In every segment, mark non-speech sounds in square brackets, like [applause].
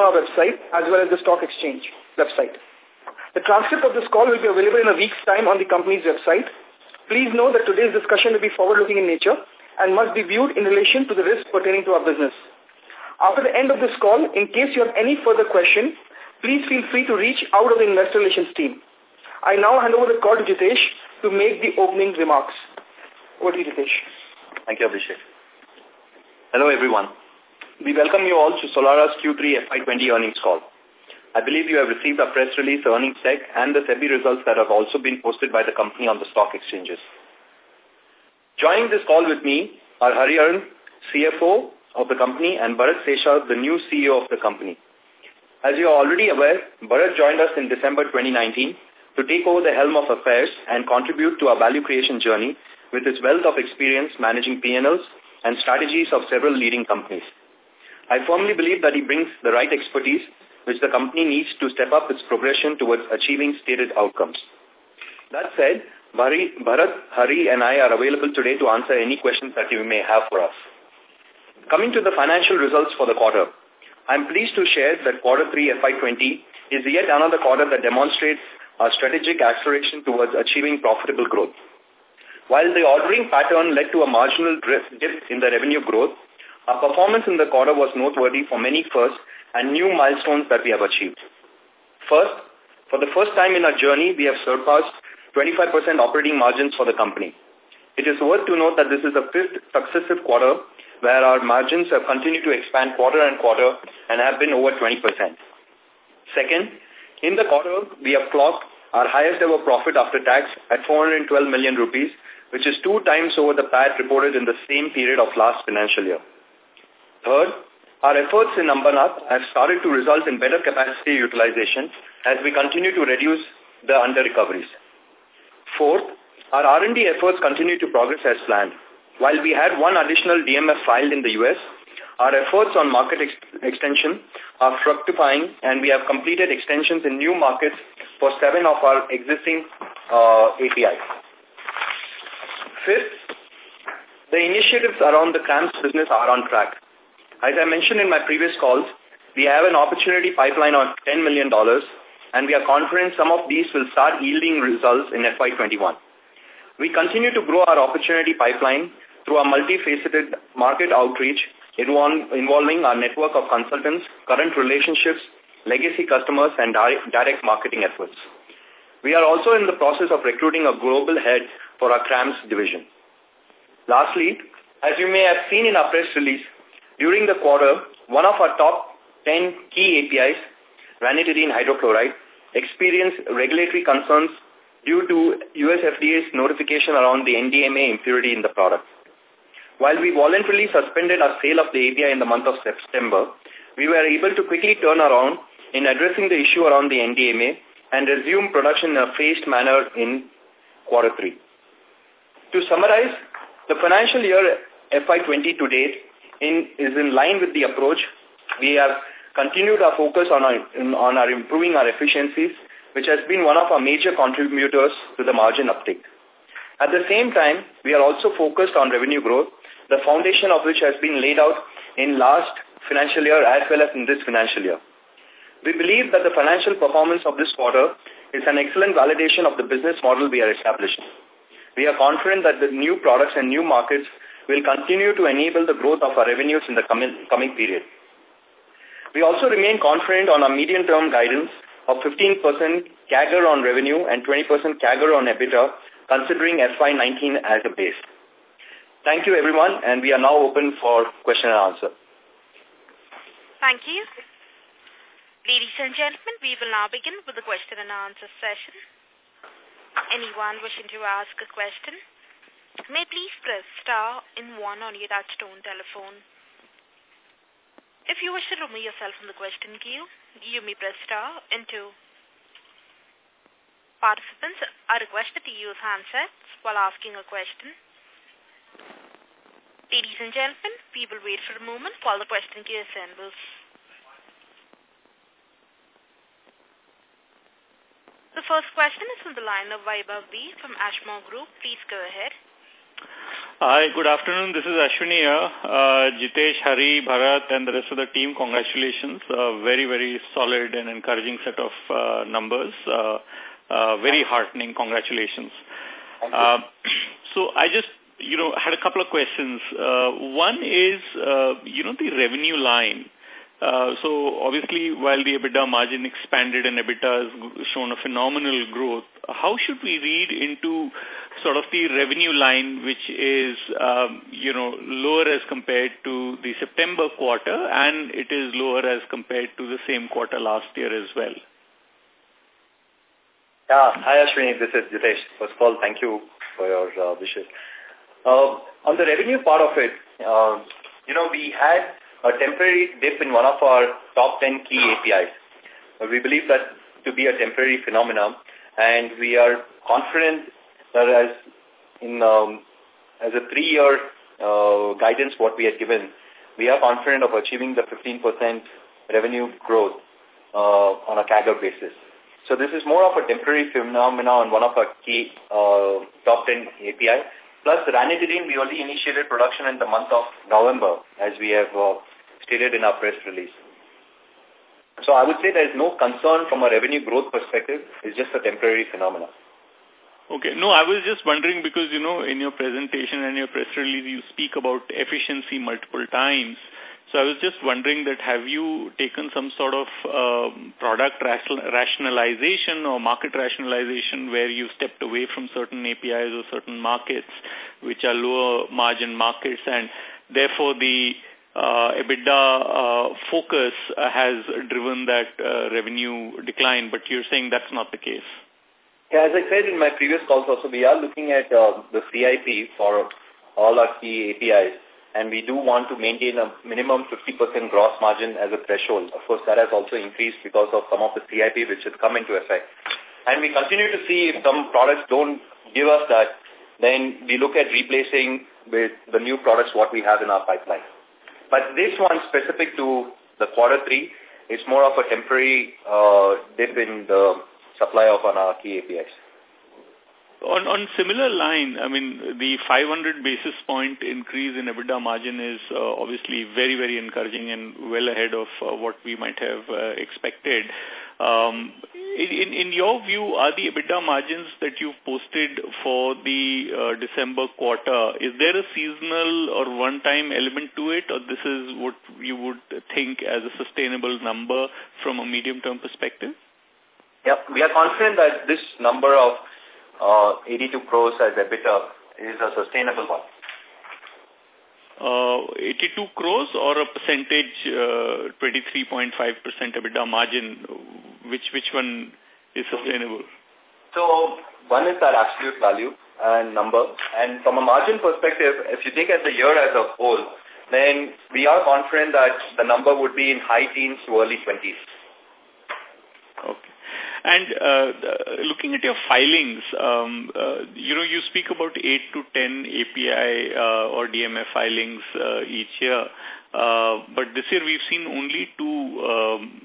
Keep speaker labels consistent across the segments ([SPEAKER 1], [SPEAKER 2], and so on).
[SPEAKER 1] our website as well as the stock exchange website. The transcript of this call will be available in a week's time on the company's website. Please know that today's discussion will be forward-looking in nature and must be viewed in relation to the risks pertaining to our business. After the end of this call, in case you have any further question, please feel free to reach out of the investor relations team. I now hand over the call to Jitesh to make the opening remarks. Over to you, Jitesh.
[SPEAKER 2] Thank you, Abhishek. Hello, everyone. We welcome you all to Solara's Q3 FY20 earnings call. I believe you have received our press release, earnings deck, and the SEBI results that have also been posted by the company on the stock exchanges. Joining this call with me are Hariharan, CFO of the company, and Bharat Sesha, the new CEO of the company. As you are already aware, Bharat joined us in December 2019 to take over the helm of affairs and contribute to our value creation journey with his wealth of experience managing P&Ls and strategies of several leading companies. I firmly believe that he brings the right expertise which the company needs to step up its progression towards achieving stated outcomes. That said, Bharat, Hari and I are available today to answer any questions that you may have for us. Coming to the financial results for the quarter, I'm pleased to share that quarter 3 FY20 is yet another quarter that demonstrates our strategic acceleration towards achieving profitable growth. While the ordering pattern led to a marginal dip in the revenue growth, our performance in the quarter was noteworthy for many firsts and new milestones that we have achieved. First, for the first time in our journey, we have surpassed 25% operating margins for the company. It is worth to note that this is the fifth successive quarter where our margins have continued to expand quarter and quarter and have been over 20%. Second, in the quarter, we have clocked our highest ever profit after tax at 412 million rupees, which is two times over the PAT reported in the same period of last financial year. Third, our efforts in Ambernath have started to result in better capacity utilization as we continue to reduce the under-recoveries. Fourth, our R&D efforts continue to progress as planned. While we had one additional DMF filed in the US, our efforts on market ex extension are fructifying and we have completed extensions in new markets for seven of our existing uh, APIs. Fifth, the initiatives around the CRAMS business are on track. As I mentioned in my previous calls, we have an opportunity pipeline of $10 million and we are confident some of these will start yielding results in FY21. We continue to grow our opportunity pipeline through our multifaceted market outreach involving our network of consultants, current relationships, legacy customers, and direct marketing efforts. We are also in the process of recruiting a global head for our CRAMS division. Lastly, as you may have seen in our press release, during the quarter, one of our top 10 key APIs, ranitidine hydrochloride, experienced regulatory concerns due to US FDA's notification around the NDMA impurity in the product. While we voluntarily suspended our sale of the API in the month of September, we were able to quickly turn around in addressing the issue around the NDMA and resume production in a phased manner in quarter three. To summarize, the financial year FY20 to date in, is in line with the approach. We have continued our focus on our, on our improving our efficiencies, which has been one of our major contributors to the margin uptick. At the same time, we are also focused on revenue growth, the foundation of which has been laid out in last financial year as well as in this financial year. We believe that the financial performance of this quarter is an excellent validation of the business model we are establishing. We are confident that the new products and new markets will continue to enable the growth of our revenues in the coming, coming period. We also remain confident on our medium-term guidance of 15% CAGR on revenue and 20% CAGR on EBITDA, considering FY19 as a base. Thank you, everyone, and we are now open for question and answer.
[SPEAKER 3] Thank you. Ladies and gentlemen, we will now begin with the question and answer session. Anyone wishing to ask a question may please press star in one on your touchtone telephone. If you wish to remove yourself from the question queue, you may press star in two. Participants are requested to use handsets while asking a question. Ladies and gentlemen, we will wait for a moment while the question queue assembles. The first question is from the line of Vaibhav B from Ashmore Group. Please go ahead.
[SPEAKER 4] Hi, good afternoon. This is Ashwini here. Uh, Jitesh, Hari, Bharat, and the rest of the team, congratulations. Uh, very, very solid and encouraging set of uh, numbers. Uh, uh, very heartening. Congratulations. Uh, [clears throat] so I just, you know, had a couple of questions. Uh, one is, uh, you know, the revenue line. Uh, so obviously, while the EBITDA margin expanded and EBITDA has shown a phenomenal growth, how should we read into sort of the revenue line, which is, um, you know, lower as compared to the September quarter, and it is lower as compared to the same quarter last year as well?
[SPEAKER 2] Yeah, hi Ashwini, this is Jitesh. First of all, thank you for your uh, wishes. Uh, on the revenue part of it, uh, you know, we had a temporary dip in one of our top 10 key APIs. We believe that to be a temporary phenomenon, and we are confident as in um, as a three-year uh, guidance what we had given, we are confident of achieving the 15% revenue growth uh, on a CAGR basis. So this is more of a temporary phenomenon on one of our key uh, top 10 API. Plus, ranitidine, we only initiated production in the month of November, as we have uh, stated in our press release. So I would say there is no concern from a revenue growth perspective. It's just a temporary phenomenon.
[SPEAKER 4] Okay. No, I was just wondering because, you know, in your presentation and your press release, you speak about efficiency multiple times. So I was just wondering that have you taken some sort of uh, product rationalization or market rationalization where you've stepped away from certain APIs or certain markets which are lower margin markets and therefore the uh, EBITDA uh, focus has driven that uh, revenue decline, but you're saying that's not the case.
[SPEAKER 2] Yeah, as I said in my previous calls also, we are looking at uh, the CIP for all our key APIs and we do want to maintain a minimum 50% gross margin as a threshold. Of course, that has also increased because of some of the CIP which has come into effect. And we continue to see if some products don't give us that, then we look at replacing with the new products what we have in our pipeline. But this one specific to the quarter three, it's more of a temporary uh, dip in the supply of on our key APIs.
[SPEAKER 4] On, on similar line, I mean, the 500 basis point increase in EBITDA margin is uh, obviously very, very encouraging and well ahead of uh, what we might have uh, expected. Um, in, in your view, are the EBITDA margins that you've posted for the uh, December quarter, is there a seasonal or one-time element to it, or this is what you would think as a sustainable number from a medium-term perspective?
[SPEAKER 2] Yeah, we are confident that this number of uh, 82 crores as EBITDA is a sustainable one.
[SPEAKER 4] Uh, 82 crores or a percentage, uh, 23.5% EBITDA margin, which which one is sustainable?
[SPEAKER 2] So one is that absolute value and number. And from a margin perspective, if you take as the year as a whole, then we are confident that the number would be in high teens to early 20s.
[SPEAKER 4] Okay. And uh, looking at your filings, um, uh, you know, you speak about 8 to 10 API uh, or DMF filings uh, each year. Uh, but this year we've seen only two. Um,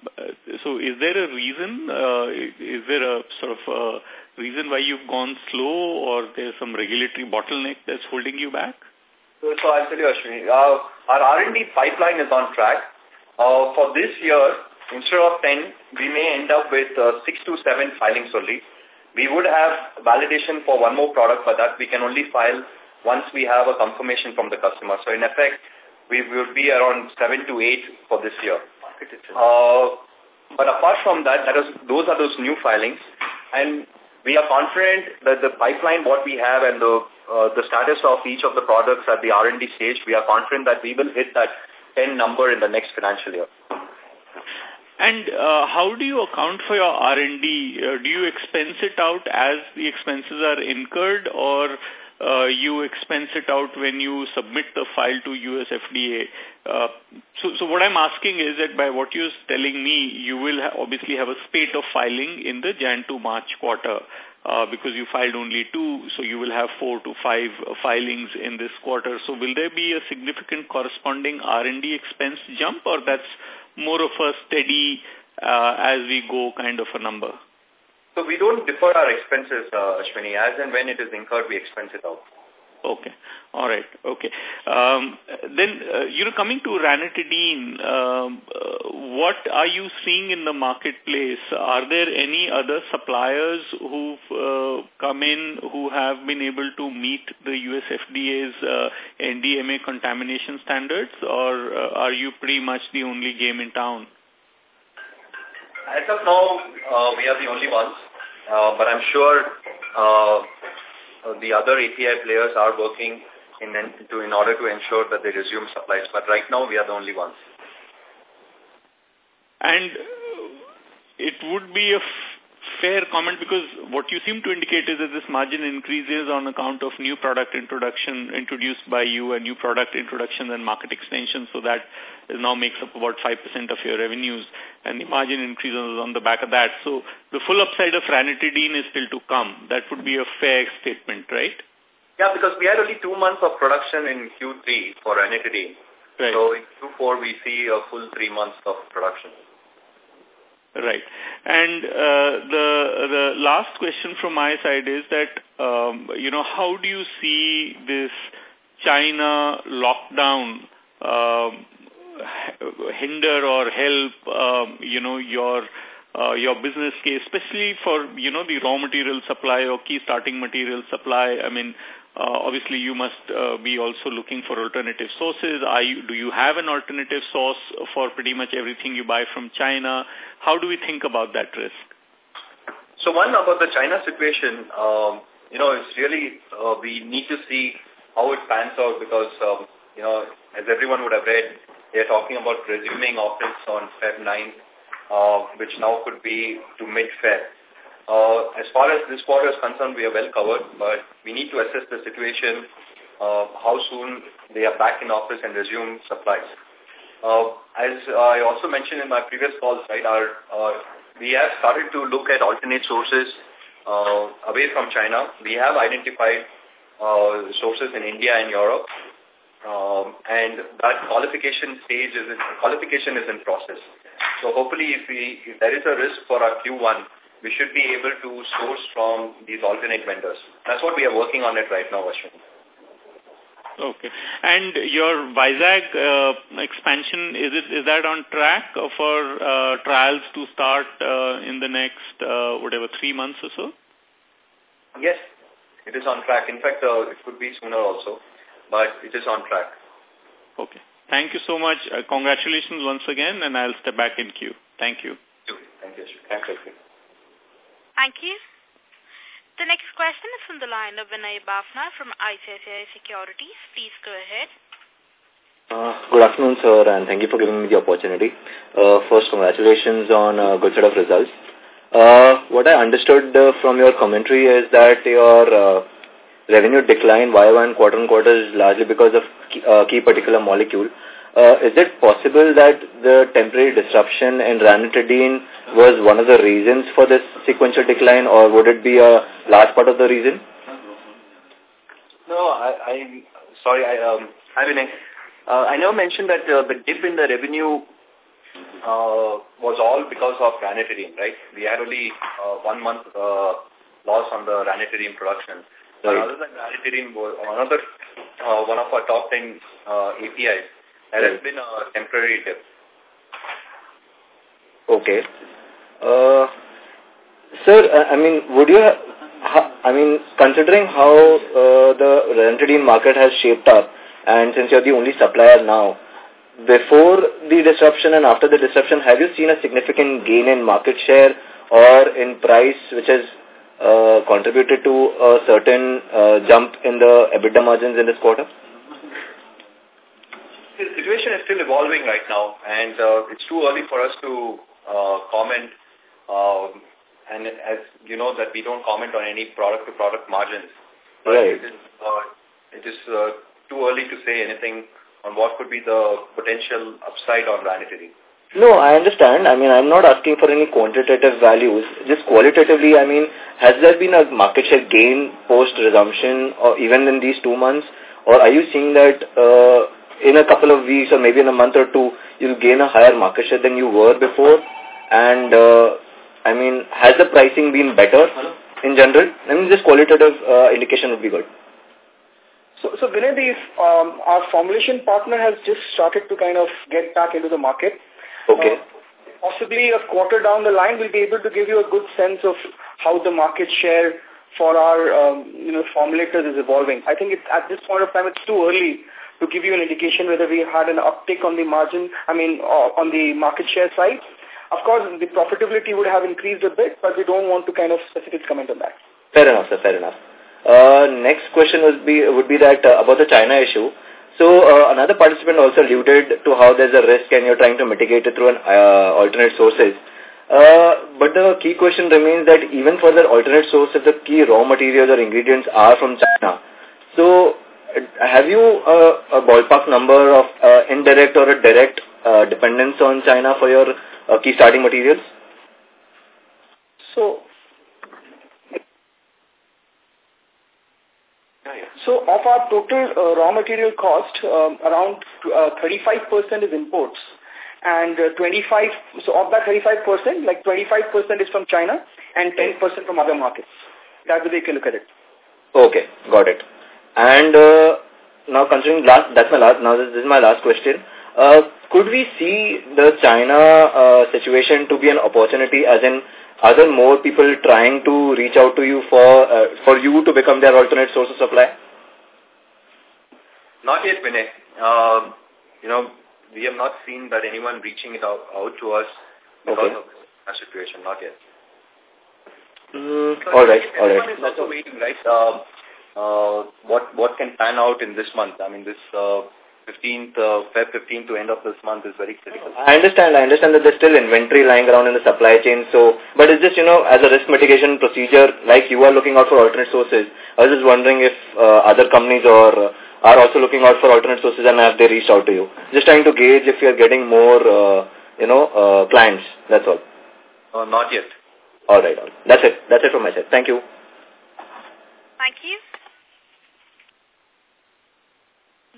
[SPEAKER 4] so is there a reason? Uh, is there a sort of a reason why you've gone slow or there's some regulatory bottleneck that's holding you back?
[SPEAKER 2] So, so I'll tell you, Ashwini, uh, our R&D pipeline is on track. Uh, for this year, instead of 10, we may end up with uh, 6 to 7 filings only. We would have validation for one more product, but that we can only file once we have a confirmation from the customer. So in effect, we will be around 7 to 8 for this year. Uh, but apart from that, that is, those are those new filings. And we are confident that the pipeline, what we have and the, uh, the status of each of the products at the R&D stage, we are confident that we will hit that 10 number in the next financial year.
[SPEAKER 4] And uh, how do you account for your R&D? Uh, do you expense it out as the expenses are incurred or uh, you expense it out when you submit the file to US FDA? Uh, so, so what I'm asking is that by what you're telling me, you will ha obviously have a spate of filing in the Jan to March quarter. Uh, because you filed only two, so you will have four to five uh, filings in this quarter. So will there be a significant corresponding R&D expense jump or that's more of a steady uh, as we go kind of a number?
[SPEAKER 2] So we don't defer our expenses, uh, Ashwini. As and when it is incurred, we expense it out.
[SPEAKER 4] Okay. All right. Okay. Um, then, uh, you know, coming to ranitidine, um, uh, what are you seeing in the marketplace? Are there any other suppliers who've uh, come in who have been able to meet the US FDA's uh, NDMA contamination standards, or uh, are you pretty much the only game in town?
[SPEAKER 2] As of now, uh, we are the only ones, uh, but I'm sure uh, the other API players are working in, to, in order to ensure that they resume supplies. But right now, we are the only ones.
[SPEAKER 4] And it would be a fair comment because what you seem to indicate is that this margin increases on account of new product introduction introduced by you and new product introduction and market extension. So that now makes up about 5% of your revenues and the margin increases on the back of that. So the full upside of ranitidine is still to come. That would be a fair statement, right?
[SPEAKER 2] Yeah, because we had only two months of production in Q3 for ranitidine. Right. So in Q4 we see a full three months of production.
[SPEAKER 4] Right. And uh, the the last question from my side is that, um, you know, how do you see this China lockdown um, hinder or help, um, you know, your uh, your business case, especially for, you know, the raw material supply or key starting material supply? I mean, uh, obviously, you must uh, be also looking for alternative sources. You, do you have an alternative source for pretty much everything you buy from China? How do we think about that risk?
[SPEAKER 2] So one about the China situation, um, you know, it's really, uh, we need to see how it pans out because, um, you know, as everyone would have read, they're talking about resuming office on Feb 9th, uh, which now could be to mid-Feb. Uh, as far as this quarter is concerned, we are well covered, but we need to assess the situation, uh, how soon they are back in office and resume supplies. Uh, as I also mentioned in my previous calls, right, our, uh, we have started to look at alternate sources uh, away from China. We have identified uh, sources in India and Europe, um, and that qualification stage is in, qualification is in process. So hopefully, if we if there is a risk for our Q1, we should be able to source from these alternate vendors. That's what we are working on it right now, Ashwin.
[SPEAKER 4] Okay. And your Vizag uh, expansion, is it is that on track for uh, trials to start uh, in the next, uh, whatever, three months or so?
[SPEAKER 2] Yes, it is on track. In fact, uh, it could be sooner also, but it is on track.
[SPEAKER 4] Okay. Thank you so much. Uh, congratulations once again, and I'll step back in queue. Thank you.
[SPEAKER 2] Thank you. Thank you.
[SPEAKER 3] Thank you. The next question is from the line of Vinay Bafna from ICICI Securities. Please go ahead.
[SPEAKER 5] Uh, good afternoon, sir, and thank you for giving me the opportunity. Uh, first, congratulations on a good set of results. Uh, what I understood uh, from your commentary is that your uh, revenue decline YY and quarter on quarter is largely because of key, uh, key particular molecule. Uh, is it possible that the temporary disruption in ranitidine was one of the reasons for this sequential decline or would it be a large part of the reason?
[SPEAKER 2] No, I, I sorry, I, um, I mean, uh, I never mentioned that uh, the dip in the revenue uh, was all because of ranitidine, right? We had only uh, one month uh, loss on the ranitidine production. Right. But other than ranitidine, another uh, one of our top 10 uh, APIs there has been a temporary dip.
[SPEAKER 5] Okay. Uh, sir, I mean, would you, I mean, considering how uh, the ranitidine market has shaped up, and since you're the only supplier now, before the disruption and after the disruption, have you seen a significant gain in market share or in price which has uh, contributed to a certain uh, jump in the EBITDA margins in this quarter?
[SPEAKER 2] The situation is still evolving right now, and uh, it's too early for us to uh, comment. Um, and as you know, that we don't comment on any product-to-product -product margins.
[SPEAKER 5] Right.
[SPEAKER 2] It is, uh, it is uh, too early to say anything on what could be the potential upside on ranitidine.
[SPEAKER 5] No, I understand. I mean, I'm not asking for any quantitative values. Just qualitatively, I mean, has there been a market share gain post-resumption or even in these two months? Or are you seeing that uh, in a couple of weeks or maybe in a month or two, you'll gain a higher market share than you were before? And, uh, I mean, has the pricing been better in general? I mean, just qualitative uh, indication would be good.
[SPEAKER 1] So, so Vinay, the, um, our formulation partner has just started to kind of get back into the market.
[SPEAKER 5] Okay.
[SPEAKER 1] Uh, possibly a quarter down the line, we'll be able to give you a good sense of how the market share for our um, you know formulators is evolving. I think it's, at this point of time, it's too early to give you an indication whether we had an uptick on the margin, I mean, uh, on the market share side. Of course, the profitability would have increased a bit, but we don't want to kind of specifically comment on that.
[SPEAKER 5] Fair enough, sir. Fair enough. Uh, next question would be would be that uh, about the China issue. So uh, another participant also alluded to how there's a risk and you're trying to mitigate it through an uh, alternate sources. Uh, but the key question remains that even for the alternate sources, the key raw materials or ingredients are from China. So have you uh, a ballpark number of uh, indirect or a direct uh, dependence on China for your uh, key starting materials?
[SPEAKER 1] So, so of our total uh, raw material cost, um, around 35% is imports. And uh, 25, so of that 35%, like 25% is from China and 10% from other markets. That's the way you can look at it.
[SPEAKER 5] Okay, got it. And uh, now considering last, that's my last, now this, this is my last question. Uh, could we see the China uh, situation to be an opportunity as in are there more people trying to reach out to you for uh, for you to become their alternate source of supply?
[SPEAKER 2] Not yet, Vinay. Uh, you know, we have not seen that anyone reaching it out, out to us because
[SPEAKER 5] Okay.
[SPEAKER 2] of our situation. Not yet.
[SPEAKER 5] Mm, all right, all right.
[SPEAKER 2] also waiting, right? Uh, uh, what what can pan out in this month? I mean, this uh, 15th, uh, Feb 15th to end of this month is very critical.
[SPEAKER 5] I understand. I understand that there's still inventory lying around in the supply chain. So, but it's just you know, as a risk mitigation procedure, like you are looking out for alternate sources. I was just wondering if uh, other companies or uh, are also looking out for alternate sources and have they reached out to you? Just trying to gauge if you are getting more, uh, you know, uh, clients. That's all.
[SPEAKER 2] Uh, not yet.
[SPEAKER 5] All right. All right. That's it. That's it from my side. Thank you.
[SPEAKER 3] Thank you.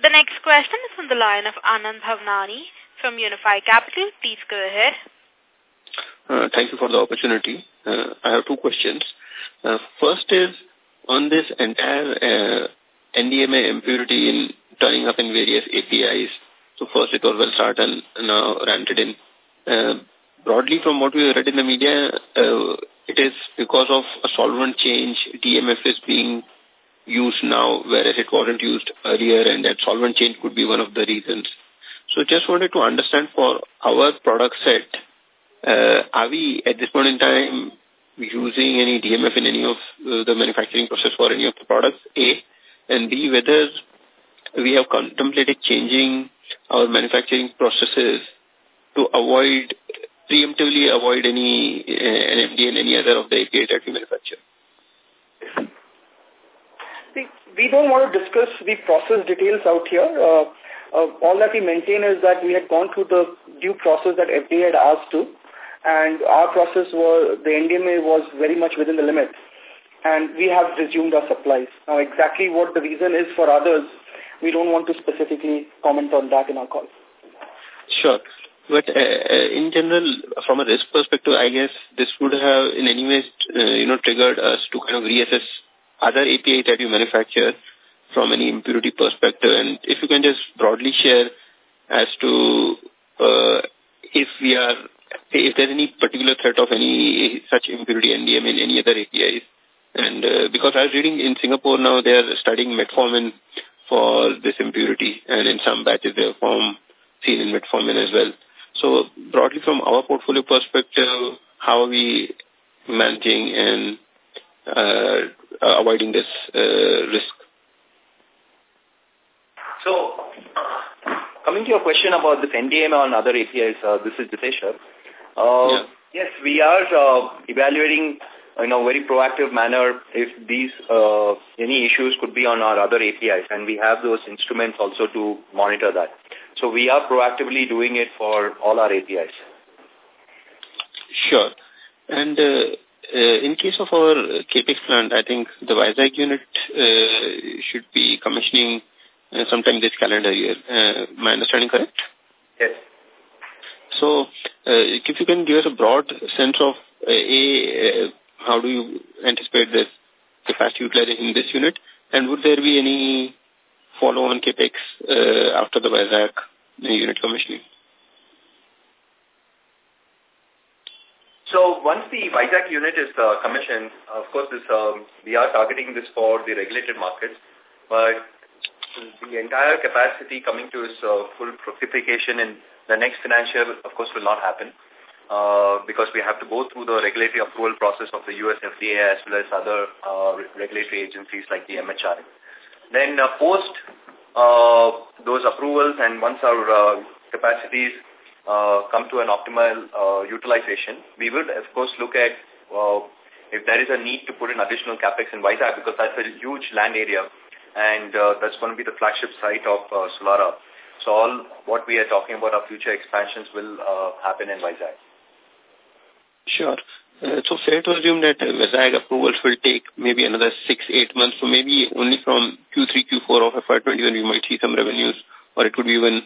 [SPEAKER 3] The next question is from the line of Anand Bhavnani from Unifi Capital. Please go ahead.
[SPEAKER 6] Uh, Thank you for the opportunity. Uh, I have two questions. Uh, First is on this entire uh, NDMA impurity in turning up in various APIs. So first it was Welsart and now Ranitidine. Uh, Broadly from what we read in the media, uh, it is because of a solvent change, DMF is being used now, whereas it wasn't used earlier, and that solvent change could be one of the reasons. So just wanted to understand for our product set, uh, are we at this point in time using any DMF in any of uh, the manufacturing process for any of the products, A, and B, whether we have contemplated changing our manufacturing processes to avoid, preemptively avoid any uh, NMD and any other of the API that we manufacture.
[SPEAKER 1] See, we don't want to discuss the process details out here. Uh, uh, all that we maintain is that we had gone through the due process that FDA had asked to, and our process was, the NDMA was very much within the limits, and we have resumed our supplies. Now, exactly what the reason is for others, we don't want to specifically comment on that in our call.
[SPEAKER 6] Sure. But uh, uh, in general, from a risk perspective, I guess this would have in any way, uh, you know, triggered us to kind of reassess other API that you manufacture from any impurity perspective. And if you can just broadly share as to uh, if we are, if there's any particular threat of any such impurity NDM in any other APIs. And uh, because I was reading in Singapore now, they are studying metformin for this impurity, and in some batches they have found seen in metformin as well. So broadly from our portfolio perspective, how are we managing and avoiding this uh, risk?
[SPEAKER 2] So, coming to your question about this NDMA on other APIs, uh, this is Jitesh. Uh,
[SPEAKER 6] Yeah.
[SPEAKER 2] Yes, we are uh, evaluating in a very proactive manner if these uh, any issues could be on our other APIs, and we have those instruments also to monitor that. So we are proactively doing it for all our APIs.
[SPEAKER 6] Sure. And uh, uh, in case of our uh, capex plant, I think the Vizag unit uh, should be commissioning uh, sometime this calendar year. Uh, my understanding correct?
[SPEAKER 2] Yes.
[SPEAKER 6] So, uh, if you can give us a broad sense of uh, a uh, how do you anticipate this capacity utilization in this unit, and would there be any follow-on capex uh, after the Vizag unit commissioning?
[SPEAKER 2] So once the Vizag unit is uh, commissioned, of course, this, um, we are targeting this for the regulated markets, but the entire capacity coming to its uh, full fructification in the next financial, of course, will not happen uh, because we have to go through the regulatory approval process of the US FDA as well as other uh, regulatory agencies like the MHRA. Then uh, post uh, those approvals and once our capacities uh, come to an optimal uh, utilization, we would, of course, look at uh, if there is a need to put in additional capex in Vizag because that's a huge land area and uh, that's going to be the flagship site of uh, Solara. So all what we are talking about, our future expansions will uh, happen in Vizag.
[SPEAKER 6] Sure. Uh, so fair to assume that Vizag approvals will take maybe another six, eight months. So maybe only from Q3, Q4 of FY21 we might see some revenues or it could be even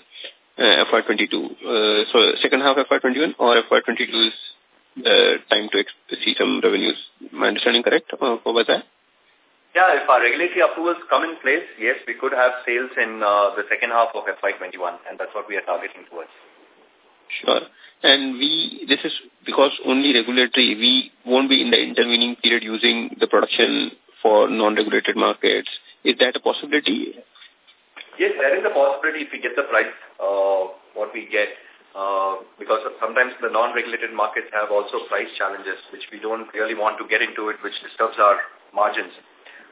[SPEAKER 6] uh, FY22. Uh, so second half FY21 or FY22 is the time to see some revenues. My understanding correct uh, for Vizag?
[SPEAKER 2] Yeah, if our regulatory approvals come in place, yes, we could have sales in uh, the second half of FY21, and that's what we are targeting towards.
[SPEAKER 6] Sure. And we, this is because only regulatory, we won't be in the intervening period using the production for non-regulated markets. Is that a possibility?
[SPEAKER 2] Yes, there is a possibility if we get the price, uh, what we get, uh, because sometimes the non-regulated markets have also price challenges, which we don't really want to get into it, which disturbs our margins.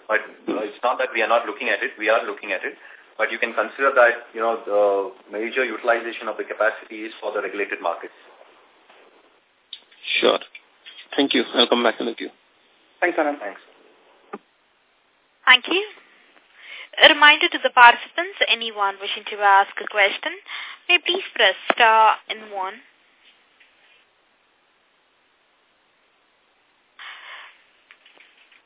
[SPEAKER 2] But uh, it's not that we are not looking at it. We are looking at it. But you can consider that, you know, the major utilization of the capacity is for the regulated markets.
[SPEAKER 6] Sure. Thank you. I'll come back in the queue.
[SPEAKER 1] Thanks, Anand.
[SPEAKER 2] Thanks.
[SPEAKER 3] Thank you. A reminder to the participants, anyone wishing to ask a question, may please press star and one.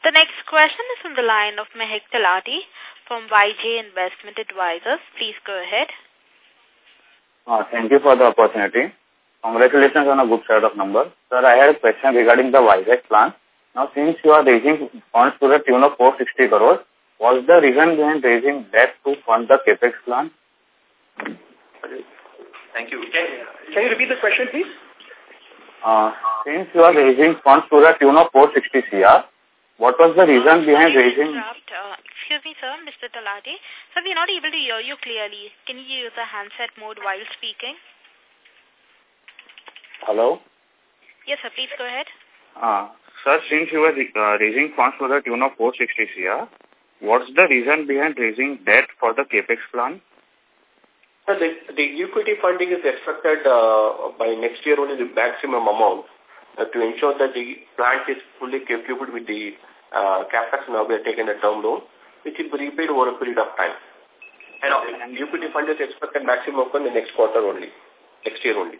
[SPEAKER 3] The next question is from the line of Mehak Talati from YJ Investment Advisors. Please go ahead.
[SPEAKER 7] Uh, thank you for the opportunity. Congratulations on a good set of numbers. Sir, I had a question regarding the Vizag plan. Now, since you are raising funds to the tune of 460 crores, what's the reason behind raising debt to fund the capex plan?
[SPEAKER 2] Thank you.
[SPEAKER 1] Can, can you repeat the question, please?
[SPEAKER 7] Uh, since you are raising funds to the tune of 460 CR, what was the reason behind raising...
[SPEAKER 3] Uh, excuse me, sir, Mr. Talati. Sir, we're not able to hear you clearly. Can you use the handset mode while speaking?
[SPEAKER 7] Hello?
[SPEAKER 3] Yes, sir, please go ahead.
[SPEAKER 7] Uh, sir, since you were uh, raising funds for the tune of 460 CR, what's the reason behind raising debt for the capex plan?
[SPEAKER 8] Sir, the, the equity funding is expected uh, by next year only the maximum amount uh, to ensure that the plant is fully capable with the uh, capex now we are taking a term loan, which will be repaid over a period of time. And, uh, and equity fund is expected maximum in the next quarter only, next year only.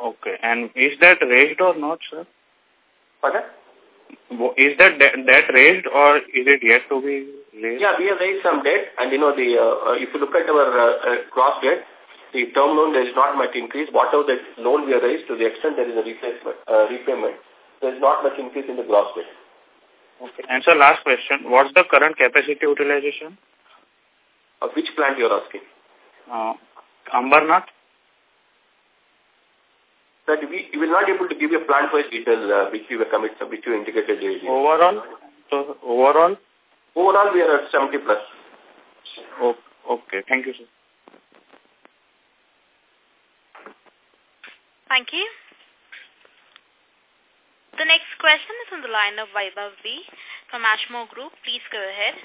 [SPEAKER 7] Okay, and is that raised or not, sir?
[SPEAKER 8] Pardon?
[SPEAKER 7] Is that debt raised or is it yet to be raised?
[SPEAKER 8] Yeah, we have raised some debt and you know, the uh, if you look at our uh, uh, gross debt, the term loan there is not much increase. Whatever the loan we have raised to the extent there is a replacement, uh, repayment, there is not much increase in the gross debt.
[SPEAKER 7] Okay. And so last question, what's the current capacity utilization?
[SPEAKER 8] Of which plant you are asking?
[SPEAKER 7] Uh, Ambernath?
[SPEAKER 8] That we, we will not able to give you a plant-wise detail uh, which we were commit, which you indicated earlier.
[SPEAKER 7] Overall? So overall?
[SPEAKER 8] Overall we are at 70 plus.
[SPEAKER 7] Oh, okay, thank you sir.
[SPEAKER 3] Thank you. The next question is on the line of Vaibhav V from Ashmore Group. Please go ahead.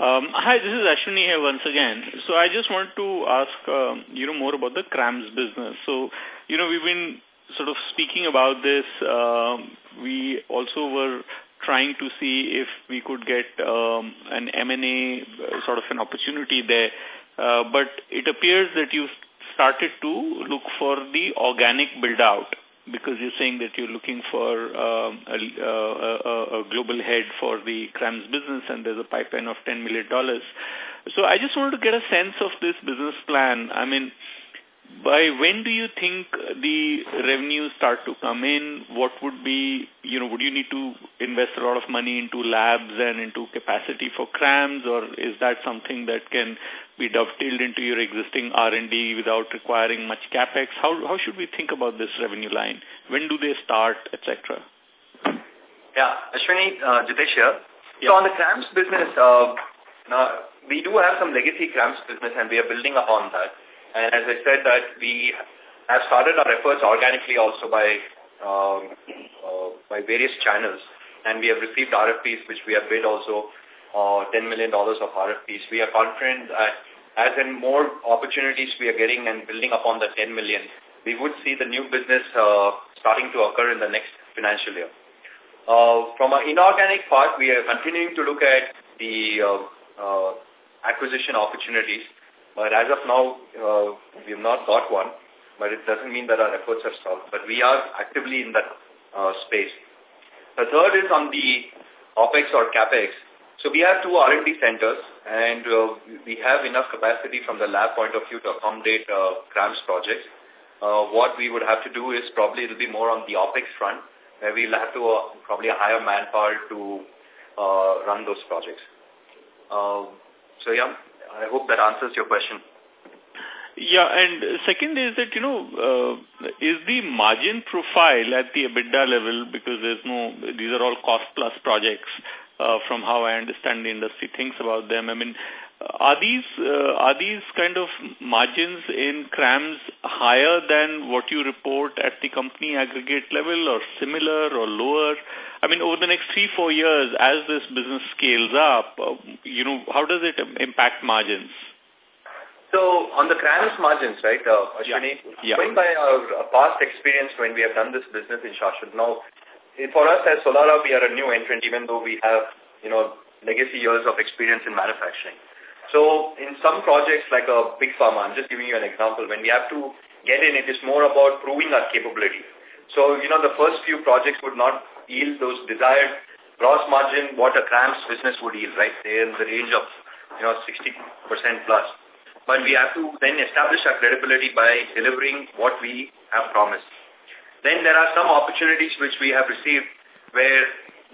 [SPEAKER 4] Um, hi, this is Ashwini here once again. So I just want to ask, um, you know, more about the CRAMS business. So, you know, we've been sort of speaking about this. Um, we also were trying to see if we could get um, an M&A uh, sort of an opportunity there. Uh, but it appears that you've started to look for the organic build-out because you're saying that you're looking for um, a, a, a, global head for the CRAMS business and there's a pipeline of $10 million. So I just wanted to get a sense of this business plan. I mean, by when do you think the revenues start to come in? What would be, you know, would you need to invest a lot of money into labs and into capacity for CRAMS or is that something that can be dovetailed into your existing R&D without requiring much capex? How, how should we think about this revenue line? When do they start, etc.?
[SPEAKER 2] Yeah, Ashwini, uh, Jitesh here. Yeah. So on the CRAMS business, uh, now, we do have some legacy CRAMS business and we are building upon that. And as I said that we have started our efforts organically also by um, uh, by various channels and we have received RFPs which we have bid also uh, $10 million of RFPs. We are confident that as in more opportunities we are getting and building upon the 10 million, we would see the new business uh, starting to occur in the next financial year. Uh, from an inorganic part, we are continuing to look at the uh, uh, acquisition opportunities but as of now, uh, we have not got one. But it doesn't mean that our efforts have stopped. But we are actively in that uh, space. The third is on the OPEX or CAPEX. So we have two R&D centers and uh, we have enough capacity from the lab point of view to accommodate uh, CRAMS projects. Uh, what we would have to do is probably it'll be more on the OPEX front where we'll have to uh, probably hire manpower to uh, run those projects. Uh, so yeah, I hope that answers your question.
[SPEAKER 4] Yeah, and second is that, you know, uh, is the margin profile at the EBITDA level, because there's no, these are all cost-plus projects, uh, from how I understand the industry thinks about them. I mean, are these uh, are these kind of margins in CRAMS higher than what you report at the company aggregate level or similar or lower? I mean, over the next three, four years, as this business scales up, uh, you know, how does it impact margins?
[SPEAKER 2] So, on the CRAMS margins, right, uh, Ashwini, yeah. yeah. going by our past experience when we have done this business in Shasun, now, for us as Solara, we are a new entrant, even though we have, you know, legacy years of experience in manufacturing. So, in some projects like a big pharma, I'm just giving you an example, when we have to get in, it is more about proving our capability. So, you know, the first few projects would not yield those desired gross margin what a CRAMS business would yield, right? They're in the range of, you know, 60% plus. But we have to then establish our credibility by delivering what we have promised. Then there are some opportunities which we have received where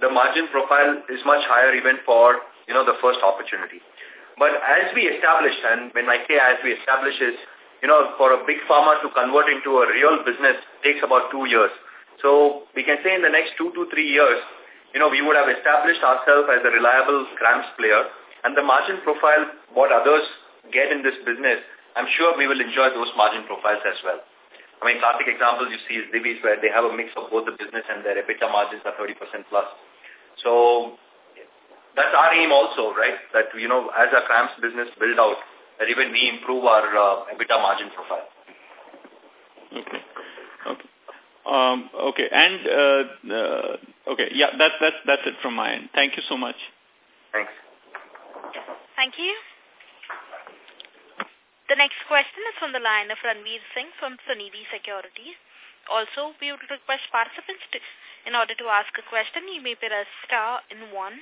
[SPEAKER 2] the margin profile is much higher even for, you know, the first opportunity. But as we establish, and when I say as we establish is, you know, for a big pharma to convert into a real business takes about two years. So we can say in the next two to three years, you know, we would have established ourselves as a reliable CRAMS player and the margin profile, what others get in this business, I'm sure we will enjoy those margin profiles as well. I mean, classic example you see is Divi's where they have a mix of both the business and their EBITDA margins are 30% plus. So that's our aim also, right? That, you know, as our CRAMS business build out, that even we improve our uh, EBITDA margin profile.
[SPEAKER 4] Okay. Okay. Um, okay, and uh, uh, okay, yeah, that's that's that's it from my end. Thank you so much.
[SPEAKER 2] Thanks.
[SPEAKER 3] Thank you. The next question is from the line of Ranveer Singh from Sunidhi Securities. Also, we would request participants to, in order to ask a question, you may press star in one.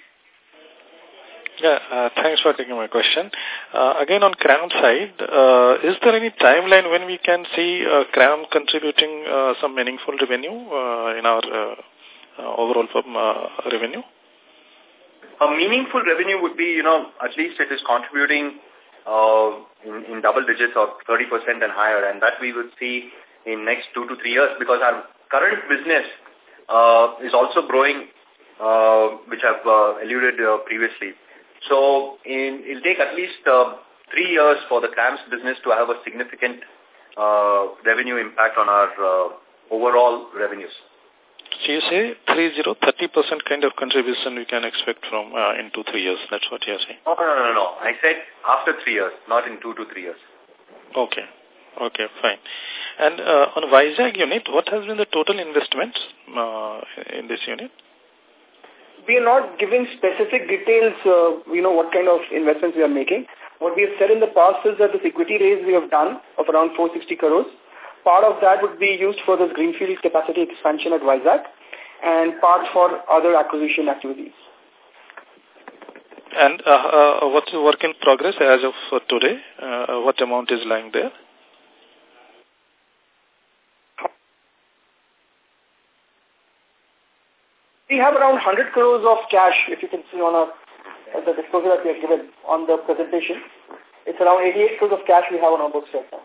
[SPEAKER 9] Yeah, uh, thanks for taking my question. Uh, again, on CRAM side, uh, is there any timeline when we can see uh, CRAM contributing uh, some meaningful revenue uh, in our uh, uh, overall uh, revenue?
[SPEAKER 2] A meaningful revenue would be, you know, at least it is contributing uh, in, in double digits of 30% and higher, and that we would see in next two to three years because our current business uh, is also growing, uh, which I've uh, alluded uh, previously. So in, it'll take at least uh, three years for the CRAMS business to have a significant uh, revenue impact on our uh, overall revenues.
[SPEAKER 9] So you say 30, 30% kind of contribution we can expect from uh, in two, three years. That's what you're saying.
[SPEAKER 2] No, no, no, no. I said after three years, not in two to three years.
[SPEAKER 9] Okay. Okay, fine. And uh, on Vizag unit, what has been the total investment uh, in this unit?
[SPEAKER 1] we are not giving specific details, uh, you know, what kind of investments we are making. What we have said in the past is that this equity raise we have done of around 460 crores, Part of that would be used for this greenfield capacity expansion at Vizag and part for other acquisition activities.
[SPEAKER 9] And uh, uh, what's the work in progress as of today? Uh, what amount is lying there?
[SPEAKER 1] We have around 100 crores of cash, if you can see on our, the disclosure that we have given on the presentation. It's around 88 crores of cash we have on our books right now.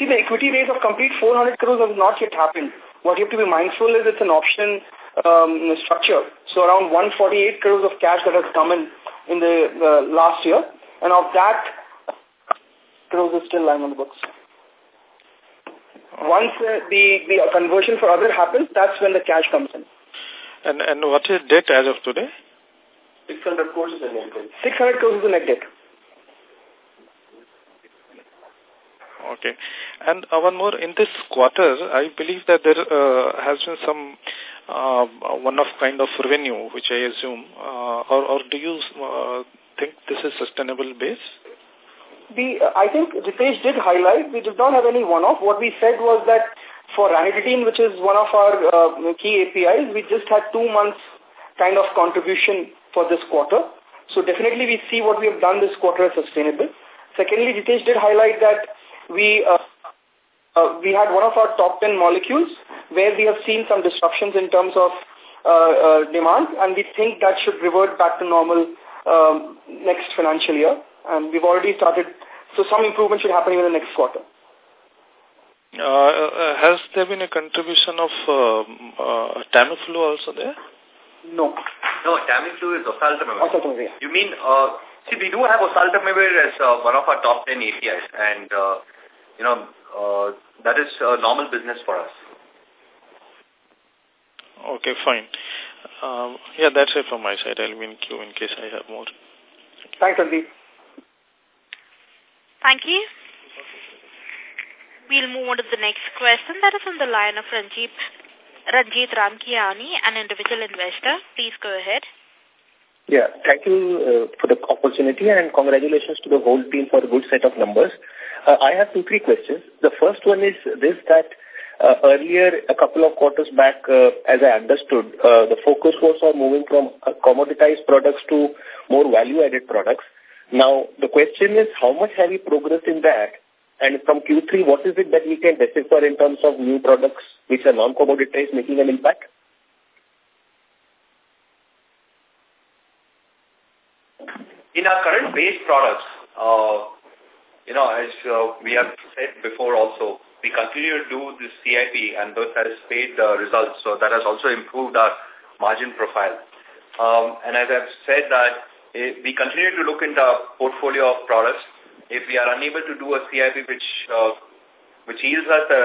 [SPEAKER 1] See, the equity raise of complete 400 crores has not yet happened. What you have to be mindful is it's an option um, structure. So around 148 crores of cash that has come in in the uh, last year. And of that, crores is still lying on the books. Once uh, the, the conversion for other happens, that's when the cash comes in.
[SPEAKER 9] And and what is debt as of today?
[SPEAKER 8] 600 crores is the net debt.
[SPEAKER 1] 600 crores is the net debt.
[SPEAKER 9] Okay. And uh, one more, in this quarter, I believe that there uh, has been some uh, one-off kind of revenue, which I assume, uh, or, or do you uh, think this is sustainable base?
[SPEAKER 1] The, I think Ritesh did highlight, we did not have any one-off. What we said was that for ranitidine, which is one of our uh, key APIs, we just had two months kind of contribution for this quarter. So definitely we see what we have done this quarter as sustainable. Secondly, Ritesh did highlight that we uh, uh, we had one of our top 10 molecules where we have seen some disruptions in terms of uh, uh, demand and we think that should revert back to normal um, next financial year and we've already started, so some improvement should happen in the next quarter.
[SPEAKER 9] Uh, uh, has there been a contribution of uh, uh, Tamiflu also there?
[SPEAKER 1] No.
[SPEAKER 2] No, Tamiflu is oseltamivir.
[SPEAKER 1] Oseltamivir, yeah.
[SPEAKER 2] You mean, uh, see, we do have oseltamivir as uh, one of our top 10 APIs and, uh, you know, uh, that is uh, normal business for us.
[SPEAKER 9] Okay, fine. Um, yeah, that's it from my side. I'll be in queue in case I have more.
[SPEAKER 1] Thanks, Randeep.
[SPEAKER 3] Thank you. We'll move on to the next question. That is on the line of Ranjit, Ranjit Ramkiani, an individual investor. Please go ahead.
[SPEAKER 10] Yeah, thank you uh, for the opportunity and congratulations to the whole team for a good set of numbers. Uh, I have two, three questions. The first one is this that uh, earlier, a couple of quarters back, uh, as I understood, uh, the focus was on moving from uh, commoditized products to more value-added products. Now, the question is, how much have you progressed in that? And from Q3, what is it that we can decipher in terms of new products which are non-commoditized making an impact?
[SPEAKER 2] In our current base products, uh, you know, as uh, we have said before also, we continue to do this CIP and that has paid the results. So that has also improved our margin profile. Um, and as I've said that eh, we continue to look into our portfolio of products. If we are unable to do a CIP which uh, which yields us a,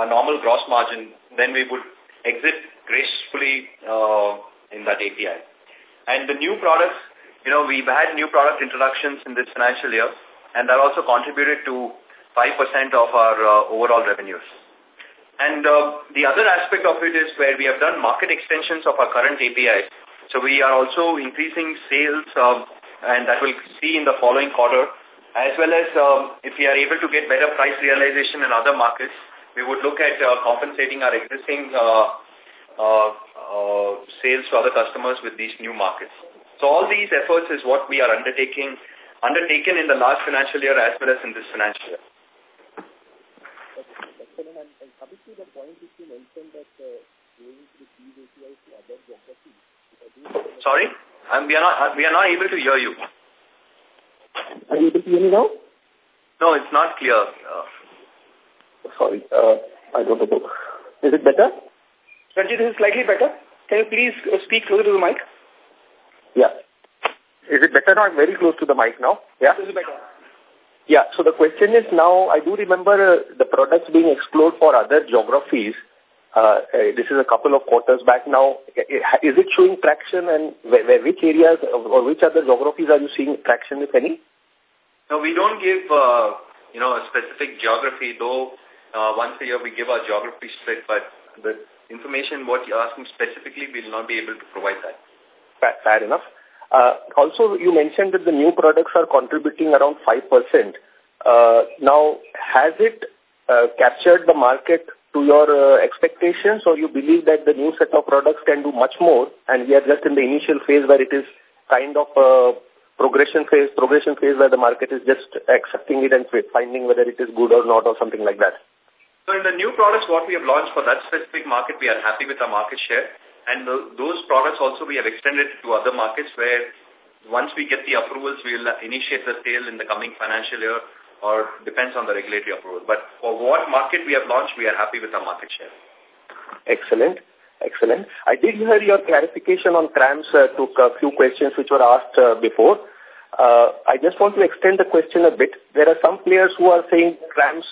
[SPEAKER 2] a normal gross margin, then we would exit gracefully uh, in that API. And the new products, you know, we've had new product introductions in this financial year, and that also contributed to 5% of our uh, overall revenues. And uh, the other aspect of it is where we have done market extensions of our current APIs. So we are also increasing sales, um, and that will see in the following quarter, as well as um, if we are able to get better price realization in other markets, we would look at uh, compensating our existing uh, uh, uh, sales to other customers with these new markets. So all these efforts is what we are undertaking, undertaken in the last financial year as well as in this financial year. Sorry, um, we are not we are not able to hear you.
[SPEAKER 10] Are you able to hear me now?
[SPEAKER 2] No, it's not clear. Uh,
[SPEAKER 10] Sorry, uh, I don't know. Is it better?
[SPEAKER 1] Ranjit, this is slightly better. Can you please uh, speak closer to the mic?
[SPEAKER 10] Yeah. Is it better now? I'm very close to the mic now. Yeah?
[SPEAKER 1] This is better.
[SPEAKER 10] Yeah, so the question is now, I do remember uh, the products being explored for other geographies. Uh, uh, this is a couple of quarters back now. Is it showing traction and where, where, which areas or which other geographies are you seeing traction, if any?
[SPEAKER 2] No, we don't give, uh, you know, a specific geography, though uh, once a year we give our geography split, but the information what you're asking specifically, we will not be able to provide that.
[SPEAKER 10] Fair, fair enough. Uh, also, you mentioned that the new products are contributing around 5%. Uh, now, has it uh, captured the market to your uh, expectations or you believe that the new set of products can do much more and we are just in the initial phase where it is kind of a progression phase, progression phase where the market is just accepting it and finding whether it is good or not or something like that?
[SPEAKER 2] So in the new products, what we have launched for that specific market, we are happy with our market share. And those products also we have extended to other markets where once we get the approvals, we will initiate the sale in the coming financial year or depends on the regulatory approval. But for what market we have launched, we are happy with our market share.
[SPEAKER 10] Excellent. Excellent. I did hear your clarification on CRAMS uh, to a few questions which were asked uh, before. Uh, I just want to extend the question a bit. There are some players who are saying CRAMS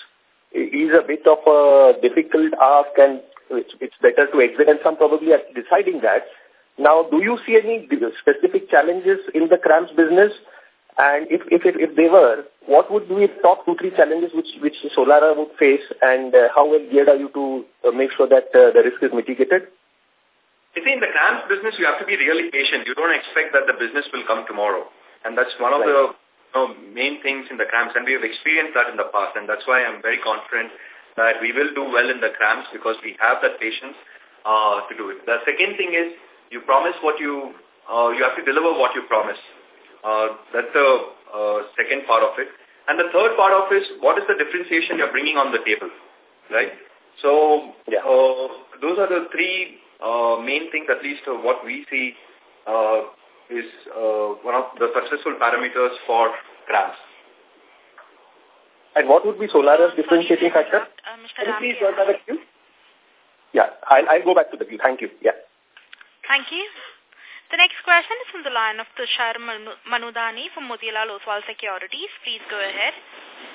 [SPEAKER 10] is a bit of a difficult ask and it's, it's better to exit and some probably are deciding that. Now, do you see any specific challenges in the CRAMS business? And if, if, if, if they were, what would be the top two, three challenges which, which Solara would face and uh, how well geared are you to uh, make sure that uh, the risk is mitigated?
[SPEAKER 2] You see, in the CRAMS business, you have to be really patient. You don't expect that the business will come tomorrow. And that's one of right. the you know, main things in the CRAMS. And we have experienced that in the past. And that's why I'm very confident that we will do well in the CRAMS because we have that patience uh, to do it. The second thing is you promise what you, uh, you have to deliver what you promise. Uh, that's the uh, second part of it. And the third part of is what is the differentiation you're bringing on the table, right? So yeah. uh, those are the three uh, main things, at least uh, what we see uh, is uh, one of the successful parameters for CRAMS.
[SPEAKER 10] And what would be Solara's differentiating factor?
[SPEAKER 3] Uh, Mr. Ram,
[SPEAKER 10] please join the queue? Yeah, I'll, I'll go back to the queue. Thank you. Yeah.
[SPEAKER 3] Thank you. The next question is from the line of Tushar Manudhane from Motilal Oswal Securities. Please go ahead.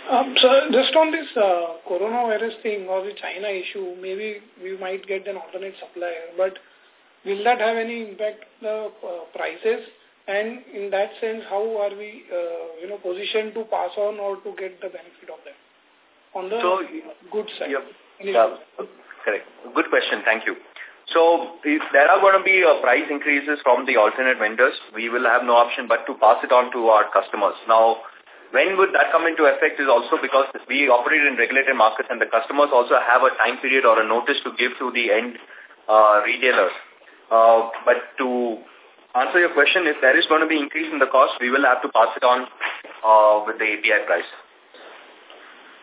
[SPEAKER 11] Um, so just on this uh, coronavirus thing or the China issue, maybe we might get an alternate supplier, but will that have any impact on the uh, prices? And in that sense, how are we, uh, you know, positioned to pass on or to get the benefit of that on the so, good side?
[SPEAKER 2] Yeah, yeah, correct. Good question. Thank you. So there are going to be uh, price increases from the alternate vendors, we will have no option but to pass it on to our customers. Now, when would that come into effect is also because we operate in regulated markets and the customers also have a time period or a notice to give to the end uh, retailers. Uh, but to answer your question, if there is going to be increase in the cost, we will have to pass it on uh, with the API price.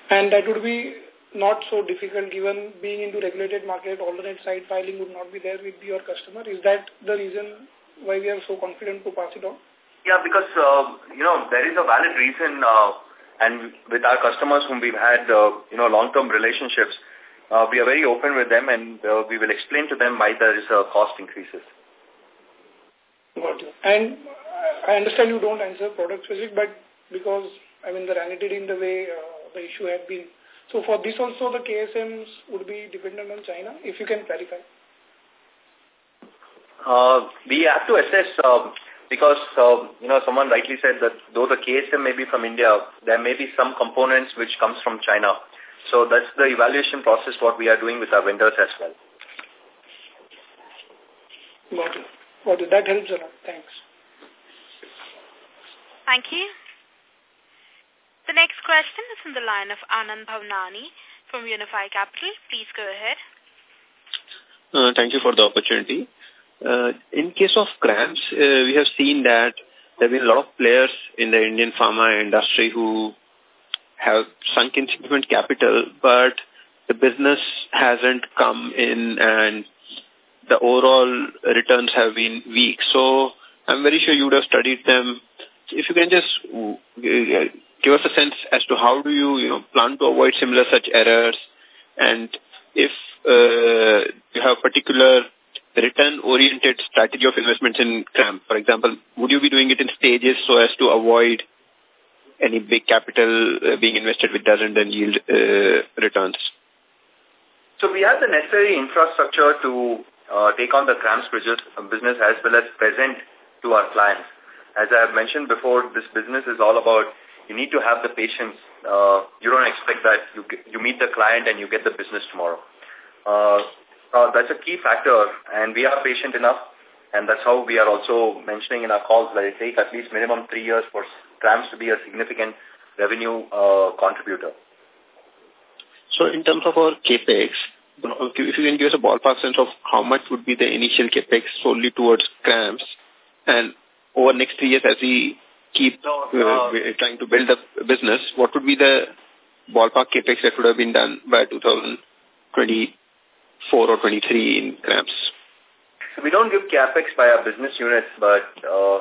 [SPEAKER 11] And that would be not so difficult given being into regulated market, alternate side filing would not be there with your customer. Is that the reason why we are so confident to pass it on?
[SPEAKER 2] Yeah, because, uh, you know, there is a valid reason uh, and with our customers whom we've had, uh, you know, long-term relationships, uh, we are very open with them and uh, we will explain to them why there is a cost increases.
[SPEAKER 11] Got you. And I understand you don't answer product specific, but because, I mean, the reality in the way uh, the issue had been so for this also the KSMs would be dependent on China, if you can clarify.
[SPEAKER 2] Uh, we have to assess uh, because, uh, you know, someone rightly said that though the KSM may be from India, there may be some components which comes from China. So that's the evaluation process what we are doing with our vendors as well.
[SPEAKER 11] Got it. Got it. That helps a lot. Thanks.
[SPEAKER 3] Thank you. The next question is from the line of Anand Bhavnani from Unifi Capital. Please go ahead.
[SPEAKER 6] Uh, thank you for the opportunity. Uh, in case of CRAMS, uh, we have seen that there have been a lot of players in the Indian pharma industry who have sunk in significant capital, but the business hasn't come in and the overall returns have been weak. So I'm very sure you would have studied them. If you can just uh, give us a sense as to how do you, you know, plan to avoid similar such errors and if uh, you have particular return-oriented strategy of investments in CRAM. For example, would you be doing it in stages so as to avoid any big capital uh, being invested which doesn't then yield uh, returns?
[SPEAKER 2] So we have the necessary infrastructure to uh, take on the CRAMS business as well as present to our clients. As I have mentioned before, this business is all about you need to have the patience. Uh, you don't expect that you you meet the client and you get the business tomorrow. Uh, uh, that's a key factor, and we are patient enough, and that's how we are also mentioning in our calls that it takes at least minimum three years for CRAMS to be a significant revenue uh, contributor.
[SPEAKER 6] So in terms of our CAPEX, if you can give us a ballpark sense of how much would be the initial CAPEX solely towards CRAMS, and over next three years as we keep uh, uh, trying to build the business, what would be the ballpark capex that would have been done by 2024 or 23 in CRAMS?
[SPEAKER 2] We don't give capex by our business units, but uh,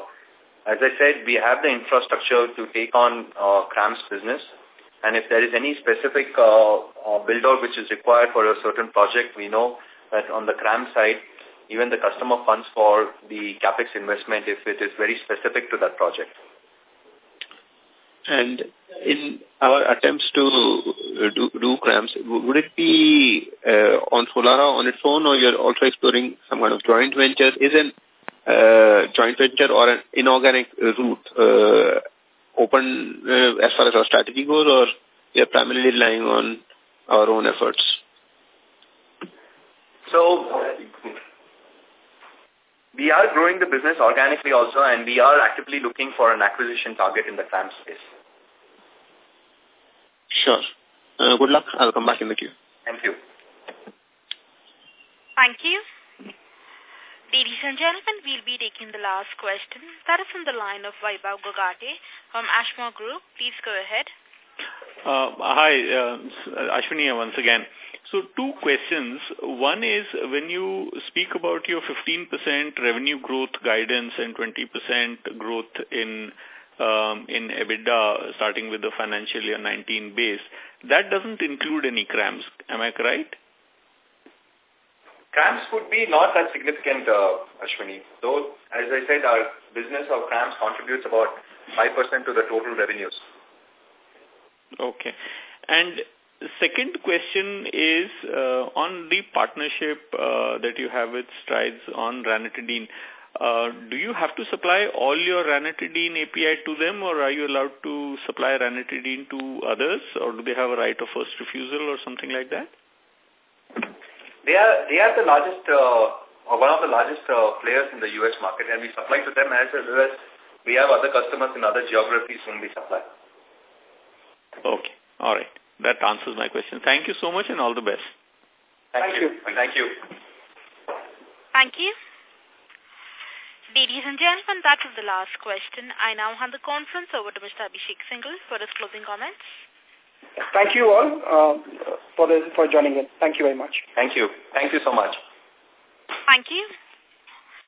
[SPEAKER 2] as I said, we have the infrastructure to take on uh, CRAMS business. And if there is any specific uh, uh, build-out which is required for a certain project, we know that on the CRAM side, even the customer funds for the capex investment if it is very specific to that project.
[SPEAKER 6] And in our attempts to do, do CRAMS, would it be uh, on Solara on its own or you're also exploring some kind of joint venture? Is an uh, joint venture or an inorganic route uh, open uh, as far as our strategy goes or are primarily relying on our own efforts?
[SPEAKER 2] So, we are growing the business organically also and we are actively looking for an acquisition target in the CRAM space.
[SPEAKER 6] Sure. Uh, good luck. I'll come back in the queue.
[SPEAKER 2] Thank you.
[SPEAKER 3] Thank you. Ladies and gentlemen, we'll be taking the last question. That is from the line of Vaibhav Gogate from Ashmore Group. Please go ahead.
[SPEAKER 4] Uh, hi, uh, Ashwini once again. So two questions. One is when you speak about your 15% revenue growth guidance and 20% growth in um, in EBITDA starting with the financial year 19 base, that doesn't include any CRAMS. Am I correct?
[SPEAKER 2] CRAMS would be not that significant, uh, Ashwini. Though, as I said, our business of CRAMS contributes about 5% to the total revenues.
[SPEAKER 4] Okay. And second question is uh, on the partnership uh, that you have with Strides on ranitidine. Uh, do you have to supply all your ranitidine API to them or are you allowed to supply ranitidine to others or do they have a right of first refusal or something like that?
[SPEAKER 2] They are they are the largest uh, or one of the largest uh, players in the U.S. market, and we supply to them as well as we have other customers in other geographies whom we supply.
[SPEAKER 4] Okay, all right. That answers my question. Thank you so much and all the best.
[SPEAKER 2] Thank, Thank you. you. Thank you.
[SPEAKER 3] Thank you. Ladies and gentlemen, that was the last question. I now hand the conference over to Mr. Abhishek Singhal for his closing comments.
[SPEAKER 1] Thank you all uh, for, the, for joining in. Thank you very much.
[SPEAKER 2] Thank you. Thank you so much.
[SPEAKER 3] Thank you.